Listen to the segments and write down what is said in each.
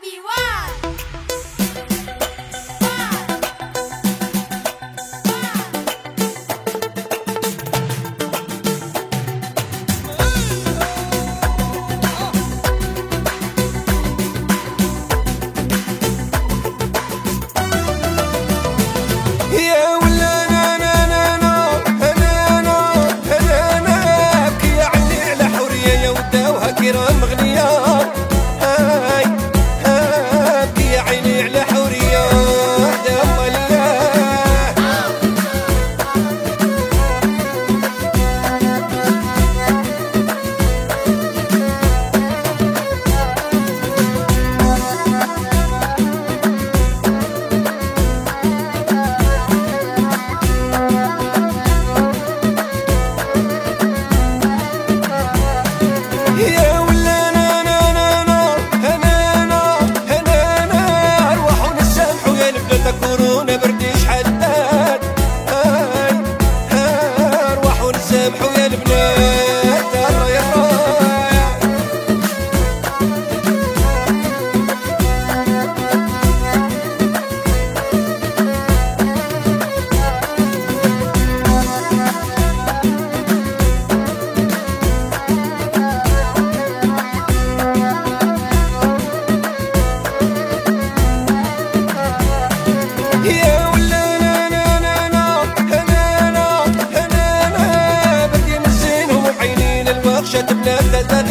比划 I've never, never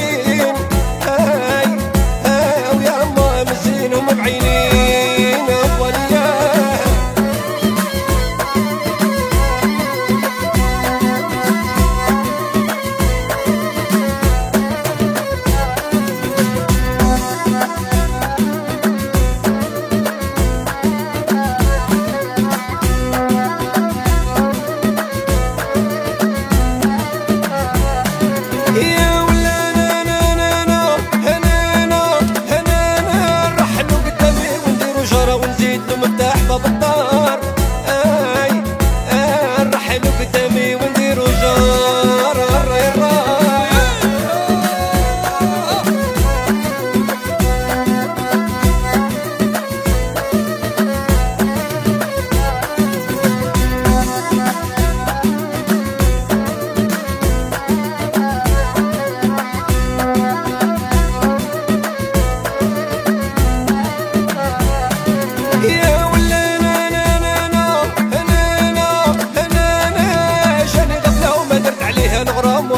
عليها الغرام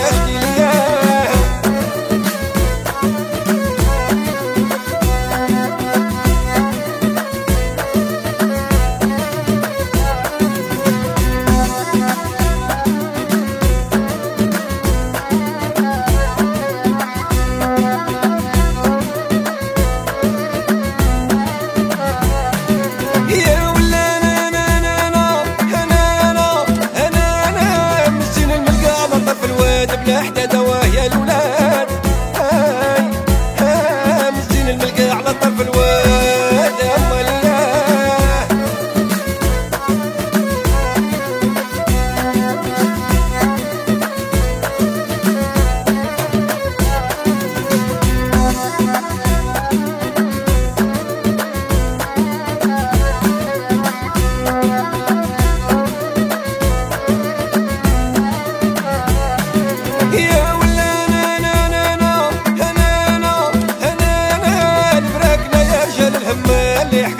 yeah. alergar.